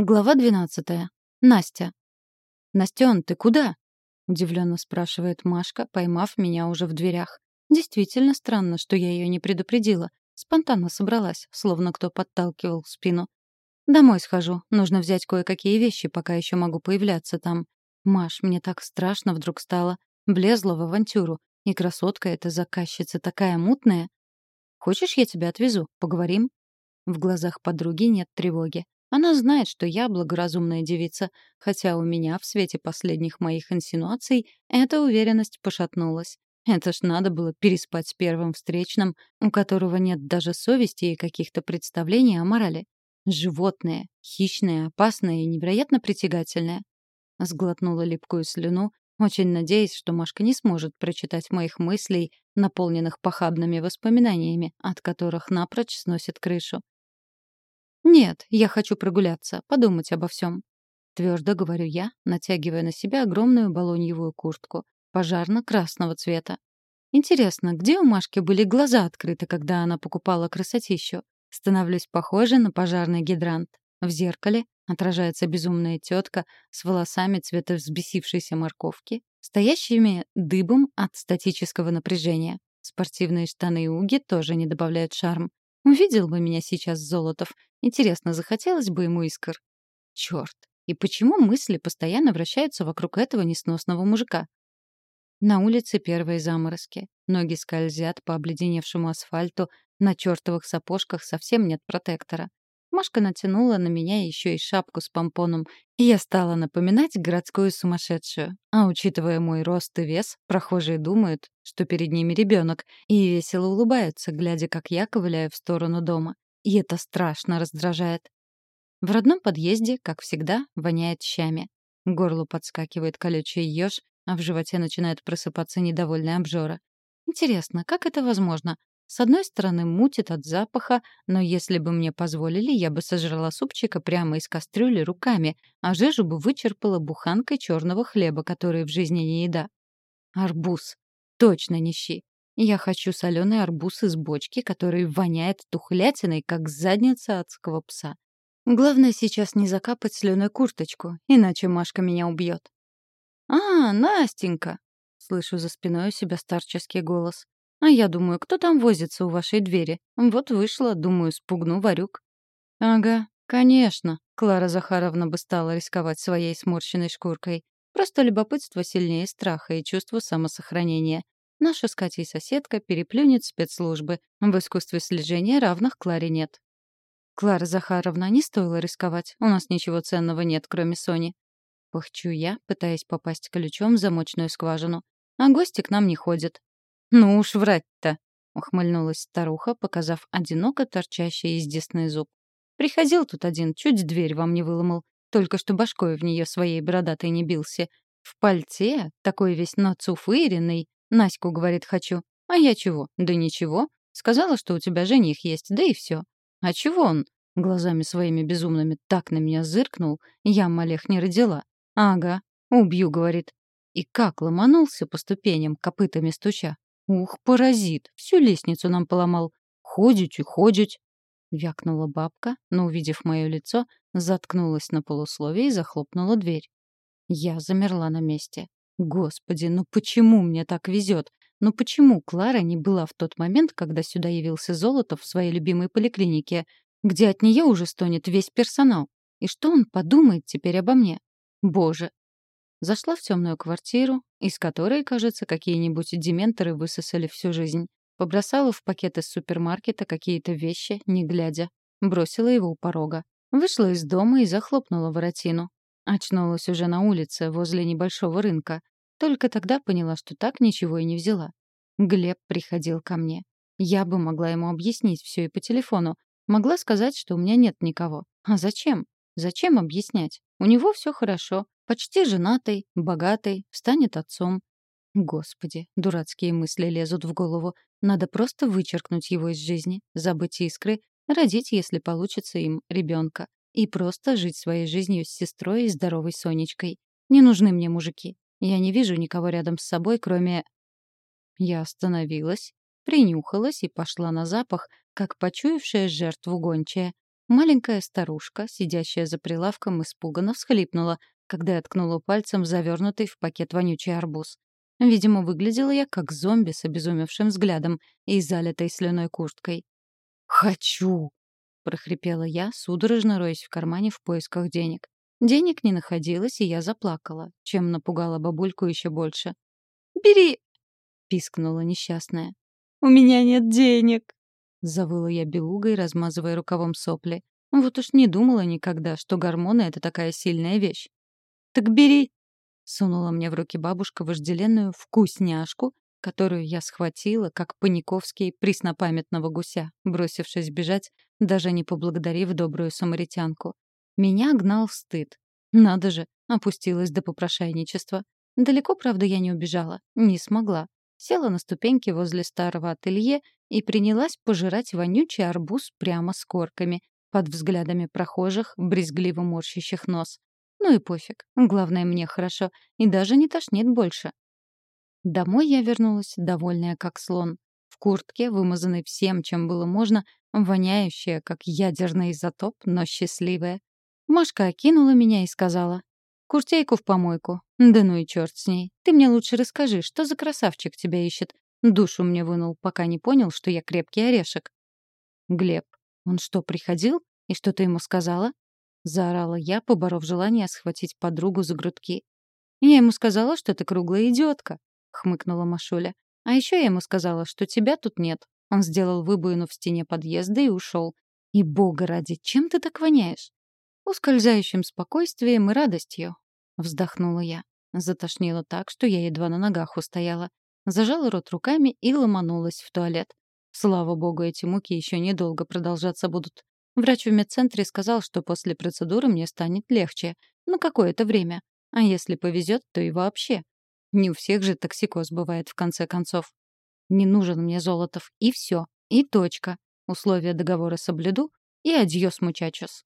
Глава 12. Настя. «Настён, ты куда?» — удивленно спрашивает Машка, поймав меня уже в дверях. Действительно странно, что я ее не предупредила. Спонтанно собралась, словно кто подталкивал в спину. «Домой схожу. Нужно взять кое-какие вещи, пока еще могу появляться там. Маш, мне так страшно вдруг стало. Влезла в авантюру. И красотка эта заказчица такая мутная. Хочешь, я тебя отвезу? Поговорим?» В глазах подруги нет тревоги. Она знает, что я благоразумная девица, хотя у меня в свете последних моих инсинуаций эта уверенность пошатнулась. Это ж надо было переспать с первым встречным, у которого нет даже совести и каких-то представлений о морали. Животное, хищное, опасное и невероятно притягательное. Сглотнула липкую слюну, очень надеясь, что Машка не сможет прочитать моих мыслей, наполненных похабными воспоминаниями, от которых напрочь сносит крышу. «Нет, я хочу прогуляться, подумать обо всем», — твердо говорю я, натягивая на себя огромную балоньевую куртку, пожарно-красного цвета. Интересно, где у Машки были глаза открыты, когда она покупала красотищу? Становлюсь похожа на пожарный гидрант. В зеркале отражается безумная тетка с волосами цвета взбесившейся морковки, стоящими дыбом от статического напряжения. Спортивные штаны и уги тоже не добавляют шарм. Увидел бы меня сейчас Золотов. Интересно, захотелось бы ему искр? Черт! И почему мысли постоянно вращаются вокруг этого несносного мужика? На улице первые заморозки. Ноги скользят по обледеневшему асфальту, на чертовых сапожках совсем нет протектора. Машка натянула на меня еще и шапку с помпоном, и я стала напоминать городскую сумасшедшую. А учитывая мой рост и вес, прохожие думают, что перед ними ребенок, и весело улыбаются, глядя, как я ковыляю в сторону дома. И это страшно раздражает. В родном подъезде, как всегда, воняет щами. К горлу подскакивает колючий еж, а в животе начинает просыпаться недовольная обжора. Интересно, как это возможно? С одной стороны, мутит от запаха, но если бы мне позволили, я бы сожрала супчика прямо из кастрюли руками, а жижу бы вычерпала буханкой черного хлеба, который в жизни не еда. Арбуз. Точно не щи. Я хочу соленый арбуз из бочки, который воняет тухлятиной, как задница адского пса. Главное сейчас не закапать слюной курточку, иначе Машка меня убьет. «А, Настенька!» — слышу за спиной у себя старческий голос. А я думаю, кто там возится у вашей двери? Вот вышла, думаю, спугну Варюк. Ага, конечно. Клара Захаровна бы стала рисковать своей сморщенной шкуркой. Просто любопытство сильнее страха и чувство самосохранения. Наша с Катей соседка переплюнет спецслужбы. В искусстве слежения равных Кларе нет. Клара Захаровна, не стоило рисковать. У нас ничего ценного нет, кроме Сони. Пыхчу я, пытаясь попасть ключом в замочную скважину. А гости к нам не ходят. «Ну уж врать-то», — ухмыльнулась старуха, показав одиноко торчащий из десны зуб. «Приходил тут один, чуть дверь вам не выломал, только что башкой в нее своей бородатой не бился. В пальте, такой весь нацуфыренный, Наську, говорит, хочу. А я чего? Да ничего. Сказала, что у тебя жених есть, да и все. А чего он? Глазами своими безумными так на меня зыркнул, я малех не родила. Ага, убью, говорит. И как ломанулся по ступеням, копытами стуча. «Ух, паразит! Всю лестницу нам поломал. Ходить и ходить!» Вякнула бабка, но, увидев мое лицо, заткнулась на полусловие и захлопнула дверь. Я замерла на месте. Господи, ну почему мне так везет? Ну почему Клара не была в тот момент, когда сюда явился Золотов в своей любимой поликлинике, где от нее уже стонет весь персонал? И что он подумает теперь обо мне? Боже, Зашла в темную квартиру, из которой, кажется, какие-нибудь дементоры высосали всю жизнь. Побросала в пакет из супермаркета какие-то вещи, не глядя. Бросила его у порога. Вышла из дома и захлопнула воротину. Очнулась уже на улице, возле небольшого рынка. Только тогда поняла, что так ничего и не взяла. Глеб приходил ко мне. Я бы могла ему объяснить все и по телефону. Могла сказать, что у меня нет никого. А зачем? Зачем объяснять? У него все хорошо. Почти женатый, богатый, станет отцом. Господи, дурацкие мысли лезут в голову. Надо просто вычеркнуть его из жизни, забыть искры, родить, если получится им, ребенка. И просто жить своей жизнью с сестрой и здоровой Сонечкой. Не нужны мне мужики. Я не вижу никого рядом с собой, кроме... Я остановилась, принюхалась и пошла на запах, как почуявшая жертву гончая. Маленькая старушка, сидящая за прилавком, испуганно всхлипнула, когда я ткнула пальцем завернутый в пакет вонючий арбуз. Видимо, выглядела я как зомби с обезумевшим взглядом и залитой слюной курткой. «Хочу!» — прохрипела я, судорожно роясь в кармане в поисках денег. Денег не находилось, и я заплакала, чем напугала бабульку еще больше. «Бери!» — пискнула несчастная. «У меня нет денег!» — завыла я белугой, размазывая рукавом сопли. Вот уж не думала никогда, что гормоны — это такая сильная вещь. «Так бери!» — сунула мне в руки бабушка вожделенную вкусняшку, которую я схватила, как паниковский преснопамятного гуся, бросившись бежать, даже не поблагодарив добрую самаритянку. Меня гнал стыд. Надо же, опустилась до попрошайничества. Далеко, правда, я не убежала. Не смогла. Села на ступеньки возле старого ателье и принялась пожирать вонючий арбуз прямо с корками, под взглядами прохожих, брезгливо морщащих нос. Ну и пофиг. Главное, мне хорошо. И даже не тошнит больше. Домой я вернулась, довольная как слон. В куртке, вымазанной всем, чем было можно, воняющая, как ядерный изотоп, но счастливая. Машка окинула меня и сказала. «Куртейку в помойку. Да ну и черт с ней. Ты мне лучше расскажи, что за красавчик тебя ищет. Душу мне вынул, пока не понял, что я крепкий орешек». «Глеб, он что, приходил? И что ты ему сказала?» Заорала я, поборов желание схватить подругу за грудки. «Я ему сказала, что ты круглая идиотка», — хмыкнула Машуля. «А еще я ему сказала, что тебя тут нет». Он сделал выбоину в стене подъезда и ушел. «И бога ради, чем ты так воняешь?» ускользающим спокойствием и радостью. Вздохнула я. Затошнило так, что я едва на ногах устояла. Зажала рот руками и ломанулась в туалет. Слава богу, эти муки еще недолго продолжаться будут. Врач в медцентре сказал, что после процедуры мне станет легче. На какое-то время. А если повезет, то и вообще. Не у всех же токсикоз бывает в конце концов. Не нужен мне Золотов. И все. И точка. Условия договора соблюду. И адьос, мучачос.